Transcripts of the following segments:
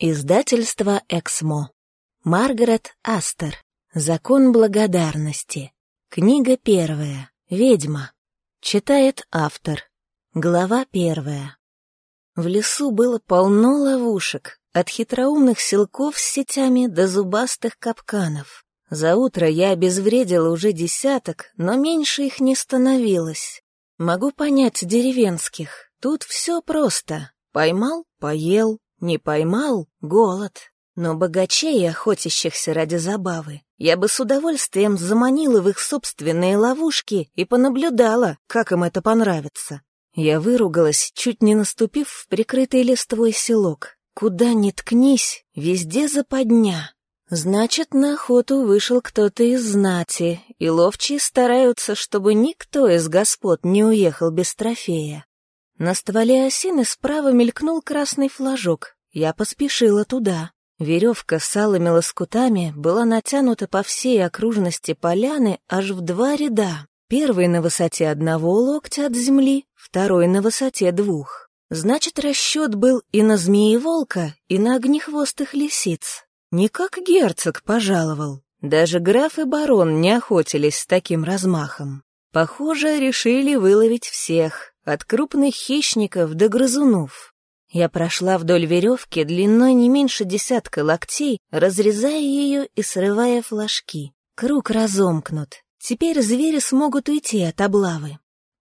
Издательство «Эксмо». Маргарет Астер. Закон благодарности. Книга первая. Ведьма. Читает автор. Глава первая. В лесу было полно ловушек, от хитроумных селков с сетями до зубастых капканов. За утро я обезвредила уже десяток, но меньше их не становилось. Могу понять деревенских. Тут все просто. Поймал — поел, не поймал — голод. Но богачей, охотящихся ради забавы, я бы с удовольствием заманила в их собственные ловушки и понаблюдала, как им это понравится. Я выругалась, чуть не наступив в прикрытый листвой селок. Куда ни ткнись, везде западня. Значит, на охоту вышел кто-то из знати, и ловчие стараются, чтобы никто из господ не уехал без трофея. На стволе осины справа мелькнул красный флажок, я поспешила туда. Веревка с алыми лоскутами была натянута по всей окружности поляны аж в два ряда. Первый на высоте одного локтя от земли, второй на высоте двух. Значит, расчет был и на змеи-волка, и на огнехвостых лисиц. Не как герцог пожаловал. Даже граф и барон не охотились с таким размахом. Похоже, решили выловить всех, от крупных хищников до грызунов. Я прошла вдоль веревки длиной не меньше десятка локтей, разрезая ее и срывая флажки. Круг разомкнут. Теперь звери смогут уйти от облавы.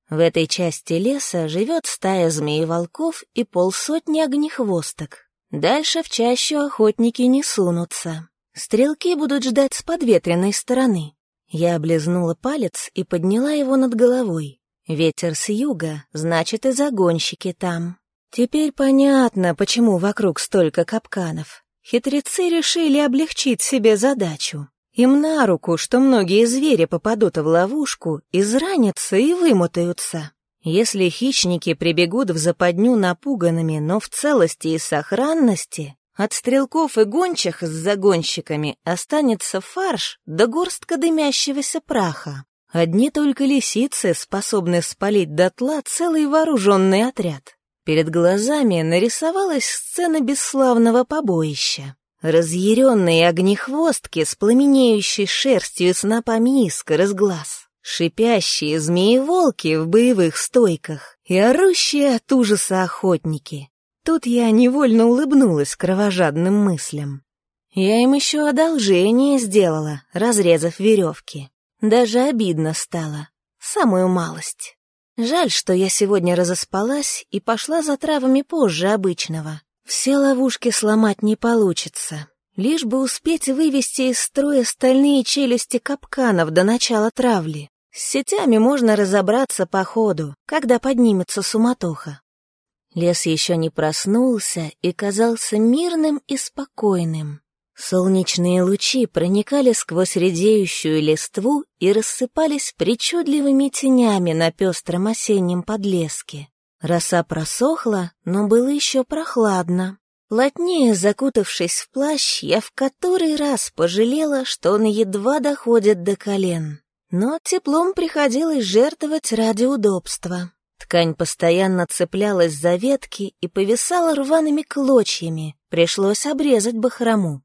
В этой части леса живет стая змеи-волков и полсотни огнехвосток. Дальше в чащу охотники не сунутся. Стрелки будут ждать с подветренной стороны. Я облизнула палец и подняла его над головой. Ветер с юга, значит, и загонщики там. Теперь понятно, почему вокруг столько капканов. Хитрецы решили облегчить себе задачу. Им на руку, что многие звери попадут в ловушку, изранятся и вымотаются. Если хищники прибегут в западню напуганными, но в целости и сохранности, от стрелков и гончих с загонщиками останется фарш да горстка дымящегося праха. Одни только лисицы способны спалить дотла целый вооруженный отряд. Перед глазами нарисовалась сцена бесславного побоища. Разъяренные огнехвостки с пламенеющей шерстью и снопами искр из глаз, шипящие змеи-волки в боевых стойках и орущие от ужаса охотники. Тут я невольно улыбнулась кровожадным мыслям. Я им еще одолжение сделала, разрезав веревки. Даже обидно стало. Самую малость. Жаль, что я сегодня разоспалась и пошла за травами позже обычного. Все ловушки сломать не получится. Лишь бы успеть вывести из строя стальные челюсти капканов до начала травли. С сетями можно разобраться по ходу, когда поднимется суматоха. Лес еще не проснулся и казался мирным и спокойным. Солнечные лучи проникали сквозь редеющую листву и рассыпались причудливыми тенями на пестром осеннем подлеске. Роса просохла, но было еще прохладно. Плотнее закутавшись в плащ, я в который раз пожалела, что он едва доходит до колен. Но теплом приходилось жертвовать ради удобства. Ткань постоянно цеплялась за ветки и повисала рваными клочьями, пришлось обрезать бахрому.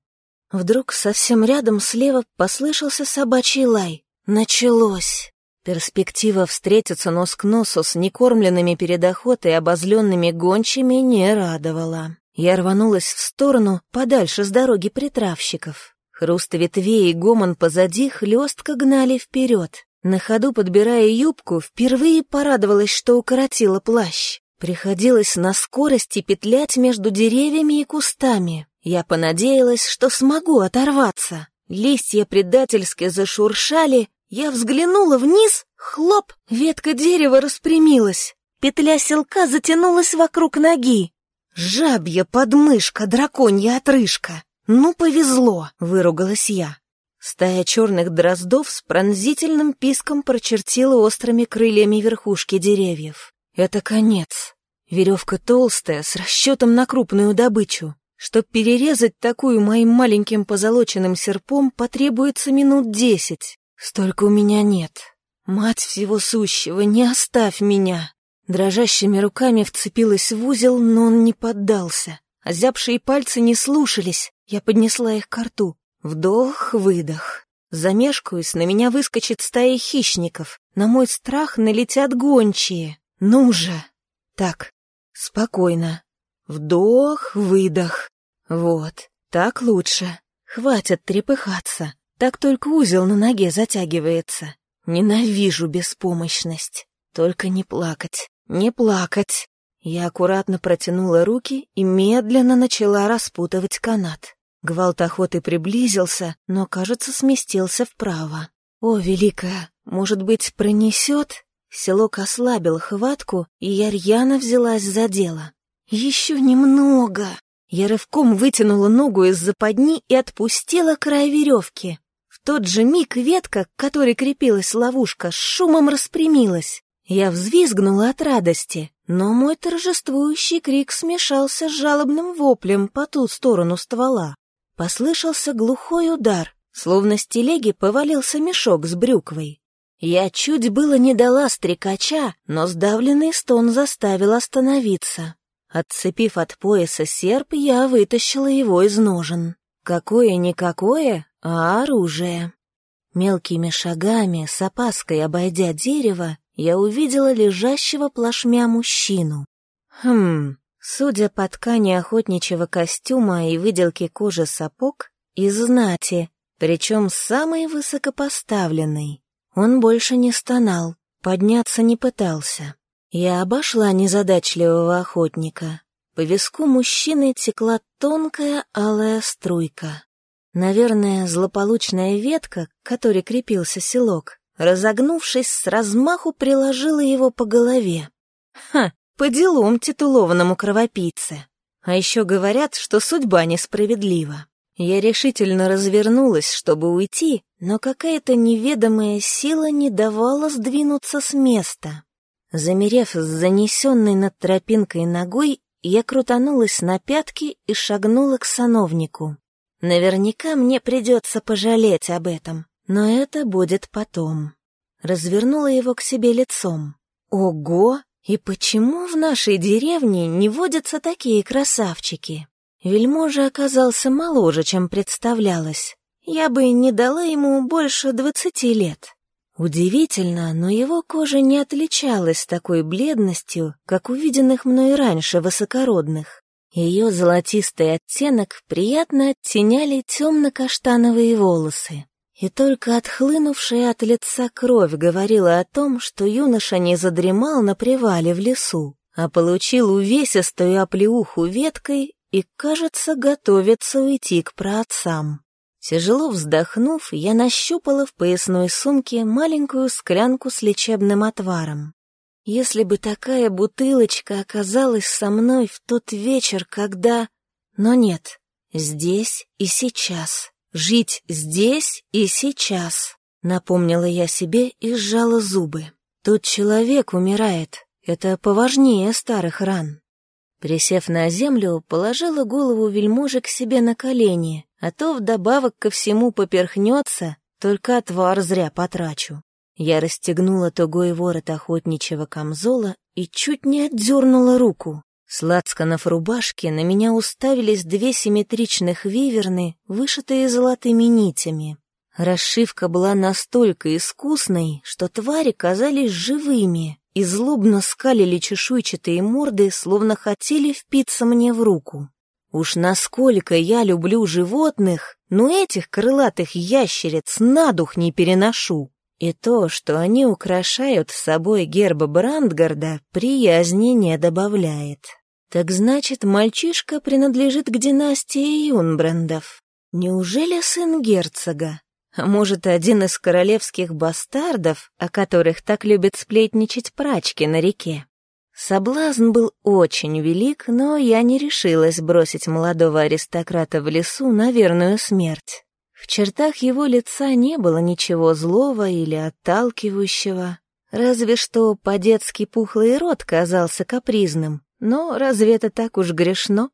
Вдруг совсем рядом слева послышался собачий лай. Началось. Перспектива встретиться нос к носу с некормленными перед охотой обозленными гончими не радовала. Я рванулась в сторону, подальше с дороги притравщиков. Хруст ветвей и гомон позади хлестко гнали вперед. На ходу, подбирая юбку, впервые порадовалась, что укоротила плащ. Приходилось на скорости петлять между деревьями и кустами. Я понадеялась, что смогу оторваться. Листья предательски зашуршали, я взглянула вниз, хлоп, ветка дерева распрямилась. Петля селка затянулась вокруг ноги. Жабья подмышка, драконья отрыжка. Ну, повезло, выругалась я. Стая черных дроздов с пронзительным писком прочертила острыми крыльями верхушки деревьев. Это конец. Веревка толстая, с расчетом на крупную добычу. Чтоб перерезать такую моим маленьким позолоченным серпом, потребуется минут десять. Столько у меня нет. Мать всего сущего, не оставь меня. Дрожащими руками вцепилась в узел, но он не поддался. Озябшие пальцы не слушались. Я поднесла их к рту. Вдох-выдох. Замешкаюсь, на меня выскочит стая хищников. На мой страх налетят гончие. Ну же! Так, спокойно. Вдох-выдох. Вот, так лучше. Хватит трепыхаться. Так только узел на ноге затягивается. Ненавижу беспомощность. Только не плакать, не плакать. Я аккуратно протянула руки и медленно начала распутывать канат. Гвалт охоты приблизился, но, кажется, сместился вправо. «О, Великая, может быть, пронесет?» Селок ослабил хватку, и я рьяно взялась за дело. «Еще немного!» Я рывком вытянула ногу из западни и отпустила край веревки. В тот же миг ветка, к которой крепилась ловушка, с шумом распрямилась. Я взвизгнула от радости, но мой торжествующий крик смешался с жалобным воплем по ту сторону ствола. Послышался глухой удар, словно с телеги повалился мешок с брюквой. Я чуть было не дала стрекача, но сдавленный стон заставил остановиться. Отцепив от пояса серп, я вытащила его из ножен. Какое-никакое, а оружие. Мелкими шагами, с опаской обойдя дерево, я увидела лежащего плашмя мужчину. Хм, Судя по ткани охотничьего костюма и выделке кожи сапог, из знати, причем самый высокопоставленный. Он больше не стонал, подняться не пытался. Я обошла незадачливого охотника. По виску мужчины текла тонкая алая струйка. Наверное, злополучная ветка, к которой крепился селок, разогнувшись, с размаху приложила его по голове. Ха, по делам титулованному кровопийце. А еще говорят, что судьба несправедлива. Я решительно развернулась, чтобы уйти, но какая-то неведомая сила не давала сдвинуться с места. Замерев с занесенной над тропинкой ногой, я крутанулась на пятки и шагнула к сановнику. Наверняка мне придется пожалеть об этом, но это будет потом. Развернула его к себе лицом. Ого! И почему в нашей деревне не водятся такие красавчики? Вельможа оказался моложе, чем представлялось. Я бы не дала ему больше двадцати лет. Удивительно, но его кожа не отличалась такой бледностью, как увиденных мной раньше высокородных. Ее золотистый оттенок приятно оттеняли темно-каштановые волосы. И только отхлынувшая от лица кровь говорила о том, что юноша не задремал на привале в лесу, а получил увесистую оплеуху веткой и, кажется, готовится уйти к праотцам. Тяжело вздохнув, я нащупала в поясной сумке маленькую склянку с лечебным отваром. Если бы такая бутылочка оказалась со мной в тот вечер, когда... Но нет, здесь и сейчас. Жить здесь и сейчас, напомнила я себе и сжала зубы. Тот человек умирает, это поважнее старых ран. Присев на землю, положила голову вельможи к себе на колени, а то вдобавок ко всему поперхнется, только отвар зря потрачу. Я расстегнула тугой ворот охотничьего камзола и чуть не отдернула руку. С лацканов рубашки на меня уставились две симметричных виверны, вышитые золотыми нитями. Расшивка была настолько искусной, что твари казались живыми и злобно скалили чешуйчатые морды, словно хотели впиться мне в руку. Уж насколько я люблю животных, но этих крылатых ящериц на дух не переношу. И то, что они украшают собой герб Брандгарда, приязни не добавляет. Так значит, мальчишка принадлежит к династии Юнбрандов. Неужели сын герцога? А может, один из королевских бастардов, о которых так любят сплетничать прачки на реке? Соблазн был очень велик, но я не решилась бросить молодого аристократа в лесу на верную смерть. В чертах его лица не было ничего злого или отталкивающего, разве что по-детски пухлый рот казался капризным, но разве это так уж грешно?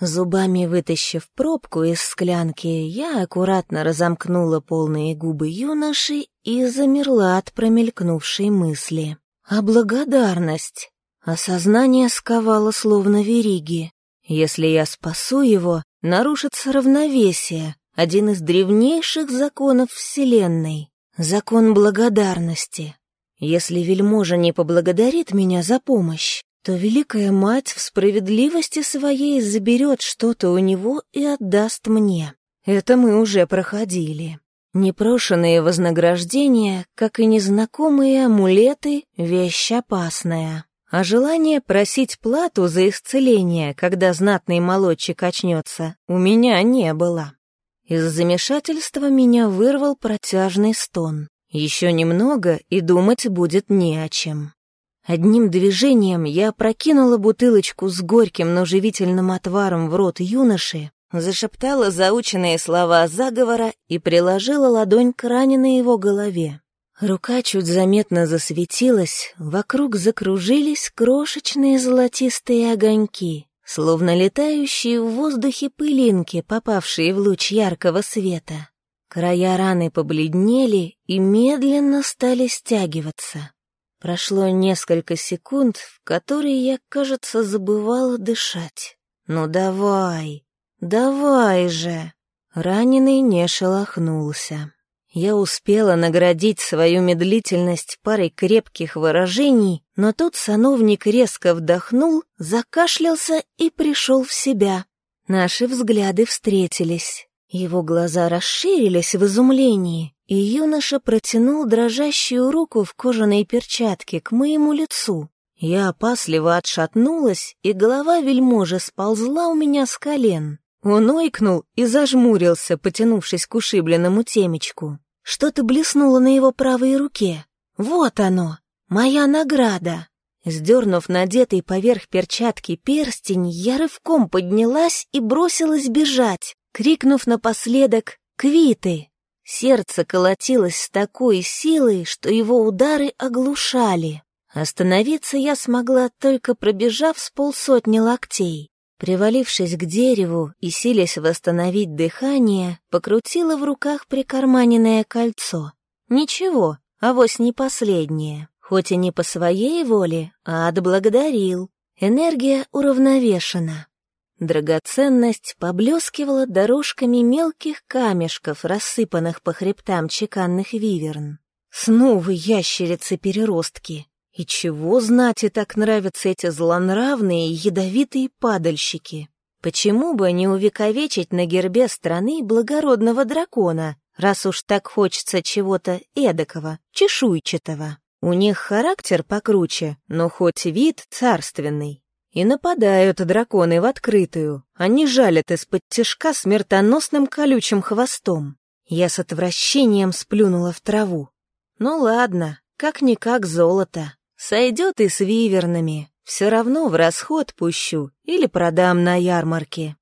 Зубами вытащив пробку из склянки, я аккуратно разомкнула полные губы юноши и замерла от промелькнувшей мысли. А благодарность? Осознание сковало словно вериги. Если я спасу его, нарушится равновесие, один из древнейших законов Вселенной — закон благодарности. Если вельможа не поблагодарит меня за помощь, то Великая Мать в справедливости своей заберет что-то у него и отдаст мне. Это мы уже проходили. Непрошенные вознаграждения, как и незнакомые амулеты, вещь опасная. А желание просить плату за исцеление, когда знатный молодчик очнется, у меня не было. Из замешательства меня вырвал протяжный стон. Еще немного, и думать будет не о чем. Одним движением я прокинула бутылочку с горьким, но живительным отваром в рот юноши, зашептала заученные слова заговора и приложила ладонь к раненой его голове. Рука чуть заметно засветилась, вокруг закружились крошечные золотистые огоньки, словно летающие в воздухе пылинки, попавшие в луч яркого света. Края раны побледнели и медленно стали стягиваться. Прошло несколько секунд, в которые я, кажется, забывала дышать. «Ну давай, давай же!» Раненый не шелохнулся. Я успела наградить свою медлительность парой крепких выражений, но тут сановник резко вдохнул, закашлялся и пришел в себя. Наши взгляды встретились. Его глаза расширились в изумлении, и юноша протянул дрожащую руку в кожаной перчатке к моему лицу. Я опасливо отшатнулась, и голова вельможи сползла у меня с колен. Он ойкнул и зажмурился, потянувшись к ушибленному темечку. Что-то блеснуло на его правой руке. Вот оно, моя награда. Сдернув надетый поверх перчатки перстень, я рывком поднялась и бросилась бежать крикнув напоследок «Квиты!». Сердце колотилось с такой силой, что его удары оглушали. Остановиться я смогла, только пробежав с полсотни локтей. Привалившись к дереву и силясь восстановить дыхание, покрутила в руках прикарманенное кольцо. Ничего, авось не последнее. Хоть и не по своей воле, а отблагодарил. Энергия уравновешена. Драгоценность поблескивала дорожками мелких камешков, рассыпанных по хребтам чеканных виверн. Снова ящерицы-переростки. И чего знать и так нравятся эти злонравные ядовитые падальщики? Почему бы не увековечить на гербе страны благородного дракона, раз уж так хочется чего-то эдакого, чешуйчатого? У них характер покруче, но хоть вид царственный. И нападают драконы в открытую. Они жалят из-под тяжка смертоносным колючим хвостом. Я с отвращением сплюнула в траву. Ну ладно, как-никак золото. Сойдет и с вивернами. Все равно в расход пущу или продам на ярмарке.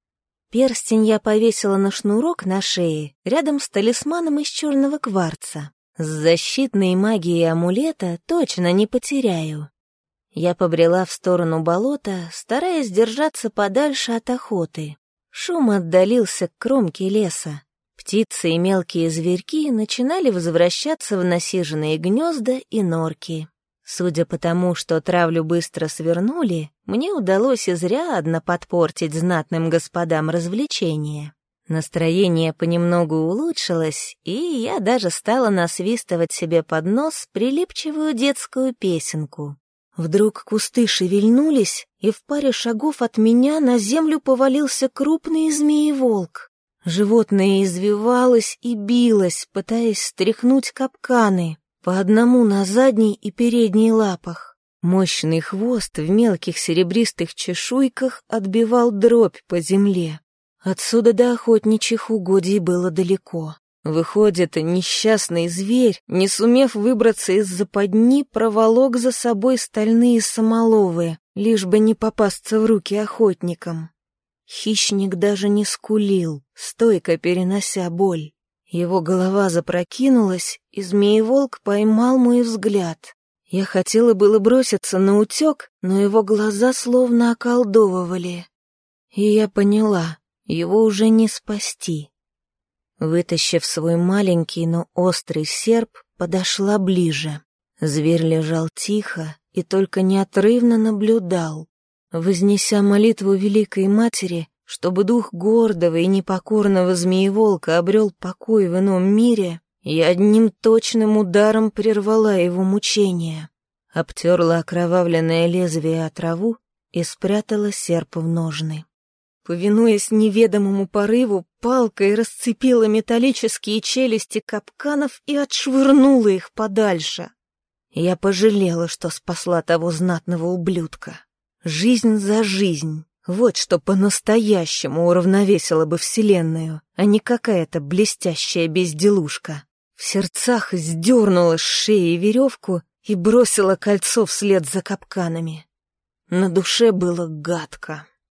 Перстень я повесила на шнурок на шее, рядом с талисманом из черного кварца. С защитной магией амулета точно не потеряю. Я побрела в сторону болота, стараясь держаться подальше от охоты. Шум отдалился к кромке леса. Птицы и мелкие зверьки начинали возвращаться в насиженные гнезда и норки. Судя по тому, что травлю быстро свернули, мне удалось изрядно подпортить знатным господам развлечения. Настроение понемногу улучшилось, и я даже стала насвистывать себе под нос прилипчивую детскую песенку. Вдруг кусты шевельнулись, и в паре шагов от меня на землю повалился крупный змееволк. Животное извивалось и билось, пытаясь стряхнуть капканы, по одному на задней и передней лапах. Мощный хвост в мелких серебристых чешуйках отбивал дробь по земле. Отсюда до охотничьих угодий было далеко. Выходит, несчастный зверь, не сумев выбраться из западни, проволок за собой стальные самоловы, лишь бы не попасться в руки охотникам. Хищник даже не скулил, стойко перенося боль. Его голова запрокинулась, и змееволк поймал мой взгляд. Я хотела было броситься на утек, но его глаза словно околдовывали. И я поняла, его уже не спасти. Вытащив свой маленький, но острый серп, подошла ближе. Зверь лежал тихо и только неотрывно наблюдал. Вознеся молитву Великой Матери, чтобы дух гордого и непокорного змееволка обрел покой в ином мире, я одним точным ударом прервала его мучения, обтерла окровавленное лезвие о траву и спрятала серп в ножны. Повинуясь неведомому порыву, палкой расцепила металлические челюсти капканов и отшвырнула их подальше. Я пожалела, что спасла того знатного ублюдка. Жизнь за жизнь. Вот что по-настоящему уравновесило бы Вселенную, а не какая-то блестящая безделушка. В сердцах сдернула с шеи веревку и бросила кольцо вслед за капканами. На душе было гадко.